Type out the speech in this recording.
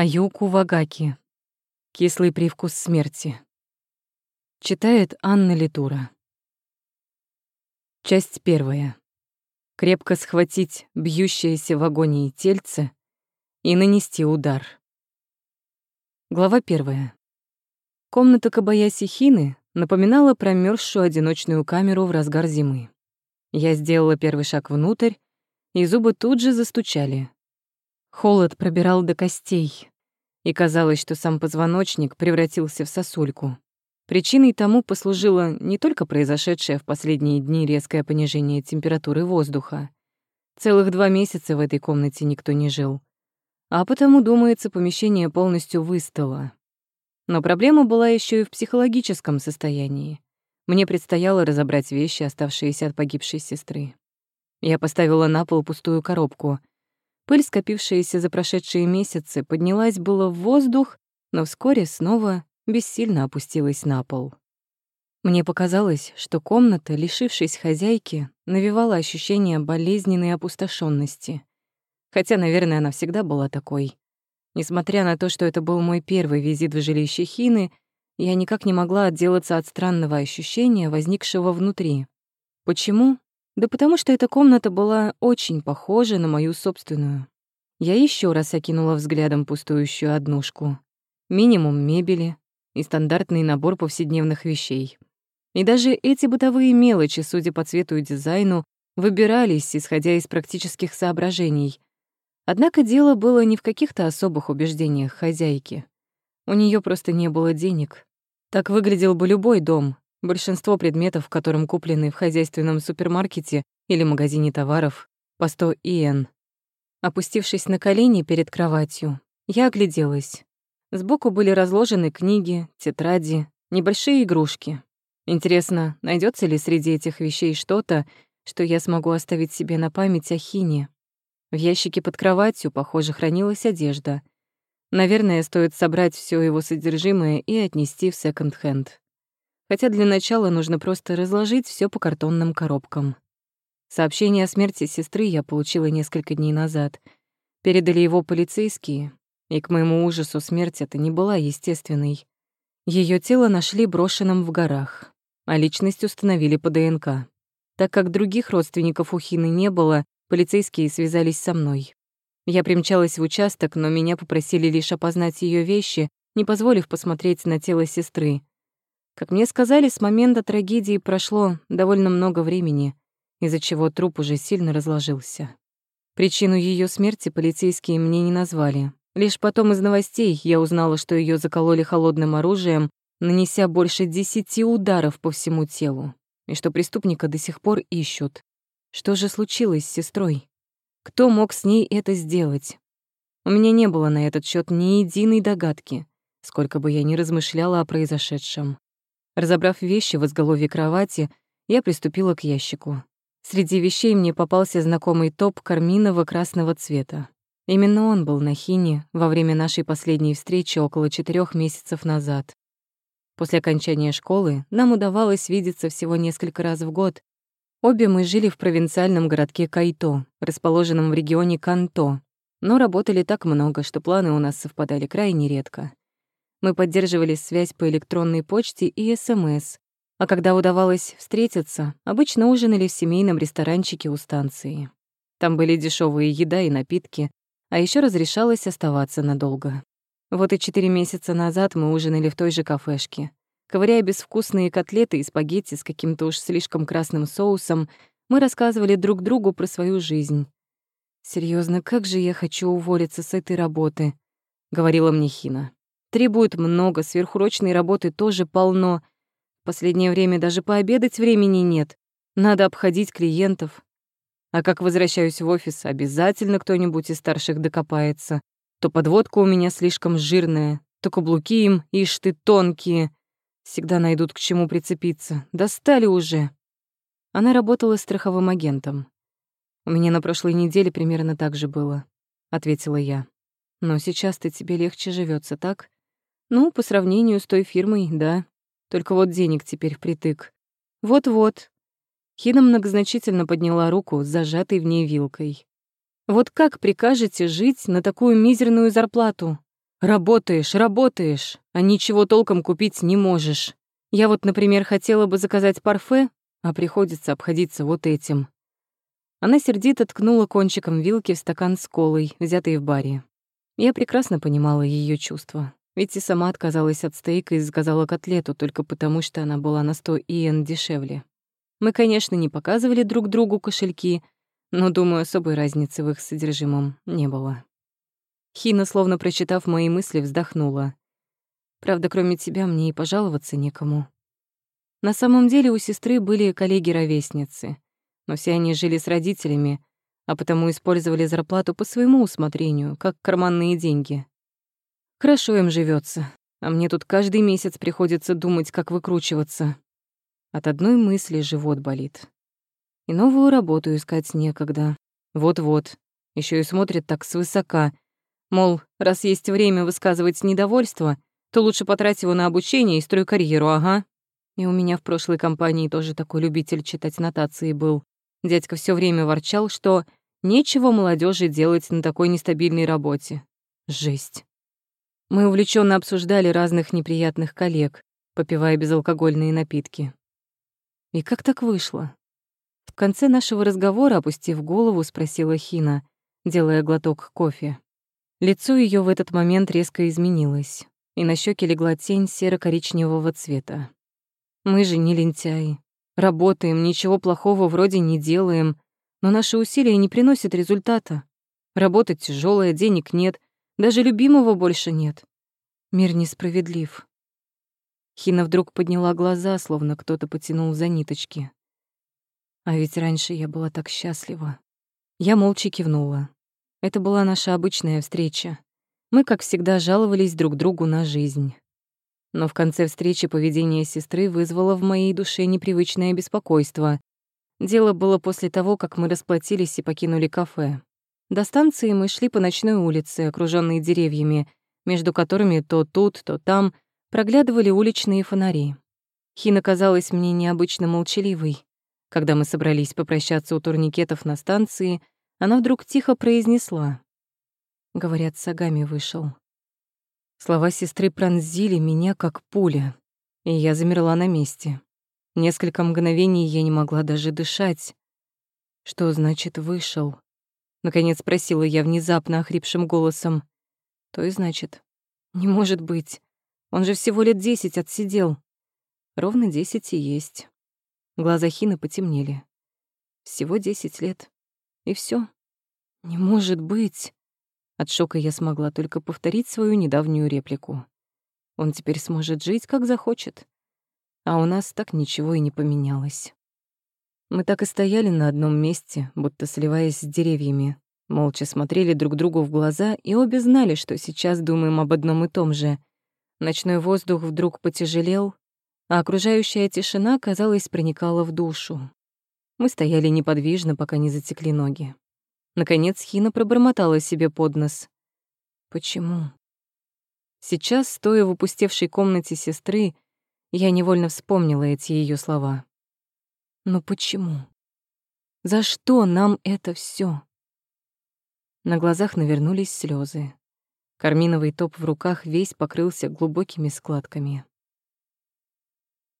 Аюку Вагаки. Кислый привкус смерти. Читает Анна Литура. Часть первая. Крепко схватить бьющееся в агонии тельце и нанести удар. Глава первая. Комната Кабаяси Хины напоминала промерзшую одиночную камеру в разгар зимы. Я сделала первый шаг внутрь, и зубы тут же застучали. Холод пробирал до костей, и казалось, что сам позвоночник превратился в сосульку. Причиной тому послужило не только произошедшее в последние дни резкое понижение температуры воздуха. Целых два месяца в этой комнате никто не жил. А потому, думается, помещение полностью выстало. Но проблема была еще и в психологическом состоянии. Мне предстояло разобрать вещи, оставшиеся от погибшей сестры. Я поставила на пол пустую коробку. Пыль, скопившаяся за прошедшие месяцы, поднялась было в воздух, но вскоре снова бессильно опустилась на пол. Мне показалось, что комната, лишившись хозяйки, навевала ощущение болезненной опустошенности. Хотя, наверное, она всегда была такой. Несмотря на то, что это был мой первый визит в жилище Хины, я никак не могла отделаться от странного ощущения, возникшего внутри. Почему? Да потому что эта комната была очень похожа на мою собственную. Я еще раз окинула взглядом пустующую однушку. Минимум мебели и стандартный набор повседневных вещей. И даже эти бытовые мелочи, судя по цвету и дизайну, выбирались, исходя из практических соображений. Однако дело было не в каких-то особых убеждениях хозяйки. У нее просто не было денег. Так выглядел бы любой дом, Большинство предметов, в котором куплены в хозяйственном супермаркете или магазине товаров, по 100 иен. Опустившись на колени перед кроватью, я огляделась. Сбоку были разложены книги, тетради, небольшие игрушки. Интересно, найдется ли среди этих вещей что-то, что я смогу оставить себе на память о Хине? В ящике под кроватью, похоже, хранилась одежда. Наверное, стоит собрать все его содержимое и отнести в секонд-хенд хотя для начала нужно просто разложить все по картонным коробкам. Сообщение о смерти сестры я получила несколько дней назад. Передали его полицейские, и к моему ужасу смерть эта не была естественной. Ее тело нашли брошенным в горах, а личность установили по ДНК. Так как других родственников у Хины не было, полицейские связались со мной. Я примчалась в участок, но меня попросили лишь опознать ее вещи, не позволив посмотреть на тело сестры. Как мне сказали, с момента трагедии прошло довольно много времени, из-за чего труп уже сильно разложился. Причину ее смерти полицейские мне не назвали. Лишь потом из новостей я узнала, что ее закололи холодным оружием, нанеся больше десяти ударов по всему телу, и что преступника до сих пор ищут. Что же случилось с сестрой? Кто мог с ней это сделать? У меня не было на этот счет ни единой догадки, сколько бы я ни размышляла о произошедшем. Разобрав вещи в изголовье кровати, я приступила к ящику. Среди вещей мне попался знакомый топ карминового красного цвета. Именно он был на Хине во время нашей последней встречи около четырех месяцев назад. После окончания школы нам удавалось видеться всего несколько раз в год. Обе мы жили в провинциальном городке Кайто, расположенном в регионе Канто, но работали так много, что планы у нас совпадали крайне редко. Мы поддерживали связь по электронной почте и СМС, а когда удавалось встретиться, обычно ужинали в семейном ресторанчике у станции. Там были дешевые еда и напитки, а еще разрешалось оставаться надолго. Вот и четыре месяца назад мы ужинали в той же кафешке. Ковыряя безвкусные котлеты и спагетти с каким-то уж слишком красным соусом, мы рассказывали друг другу про свою жизнь. Серьезно, как же я хочу уволиться с этой работы», — говорила мне Хина. Требуют много, сверхурочной работы тоже полно. В последнее время даже пообедать времени нет. Надо обходить клиентов. А как возвращаюсь в офис, обязательно кто-нибудь из старших докопается. То подводка у меня слишком жирная, то каблуки им, ишь ты, тонкие. Всегда найдут к чему прицепиться. Достали уже. Она работала страховым агентом. У меня на прошлой неделе примерно так же было, ответила я. Но сейчас-то тебе легче живется, так? Ну, по сравнению с той фирмой, да. Только вот денег теперь впритык. Вот-вот. Хина многозначительно подняла руку с зажатой в ней вилкой. Вот как прикажете жить на такую мизерную зарплату? Работаешь, работаешь, а ничего толком купить не можешь. Я вот, например, хотела бы заказать парфе, а приходится обходиться вот этим. Она сердито ткнула кончиком вилки в стакан с колой, взятый в баре. Я прекрасно понимала ее чувства, ведь и сама отказалась от стейка и заказала котлету только потому, что она была на 100 иен дешевле. Мы, конечно, не показывали друг другу кошельки, но, думаю, особой разницы в их содержимом не было. Хина, словно прочитав мои мысли, вздохнула. Правда, кроме тебя мне и пожаловаться некому. На самом деле у сестры были коллеги-ровесницы, но все они жили с родителями, а потому использовали зарплату по своему усмотрению, как карманные деньги. Хорошо им живется, а мне тут каждый месяц приходится думать, как выкручиваться. От одной мысли живот болит. И новую работу искать некогда. Вот-вот. Еще и смотрит так свысока — Мол, раз есть время высказывать недовольство, то лучше потрать его на обучение и строй карьеру, ага. И у меня в прошлой компании тоже такой любитель читать нотации был. Дядька все время ворчал, что нечего молодежи делать на такой нестабильной работе. Жесть. Мы увлеченно обсуждали разных неприятных коллег, попивая безалкогольные напитки. И как так вышло? В конце нашего разговора, опустив голову, спросила Хина, делая глоток кофе. Лицо ее в этот момент резко изменилось, и на щеке легла тень серо-коричневого цвета. Мы же не лентяи. Работаем, ничего плохого вроде не делаем, но наши усилия не приносят результата. Работа тяжелая, денег нет, даже любимого больше нет. Мир несправедлив. Хина вдруг подняла глаза, словно кто-то потянул за ниточки. А ведь раньше я была так счастлива. Я молча кивнула. Это была наша обычная встреча. Мы, как всегда, жаловались друг другу на жизнь. Но в конце встречи поведение сестры вызвало в моей душе непривычное беспокойство. Дело было после того, как мы расплатились и покинули кафе. До станции мы шли по ночной улице, окружённой деревьями, между которыми то тут, то там проглядывали уличные фонари. Хина казалась мне необычно молчаливой. Когда мы собрались попрощаться у турникетов на станции — она вдруг тихо произнесла. Говорят, Сагами вышел. Слова сестры пронзили меня, как пуля, и я замерла на месте. Несколько мгновений я не могла даже дышать. Что значит «вышел»? Наконец спросила я внезапно охрипшим голосом. То и значит. Не может быть. Он же всего лет десять отсидел. Ровно десять и есть. Глаза Хины потемнели. Всего десять лет. И все. Не может быть. От шока я смогла только повторить свою недавнюю реплику. Он теперь сможет жить, как захочет. А у нас так ничего и не поменялось. Мы так и стояли на одном месте, будто сливаясь с деревьями, молча смотрели друг другу в глаза и обе знали, что сейчас думаем об одном и том же. Ночной воздух вдруг потяжелел, а окружающая тишина, казалось, проникала в душу. Мы стояли неподвижно, пока не затекли ноги. Наконец Хина пробормотала себе под нос. «Почему?» Сейчас, стоя в опустевшей комнате сестры, я невольно вспомнила эти ее слова. «Но почему? За что нам это все? На глазах навернулись слезы. Карминовый топ в руках весь покрылся глубокими складками.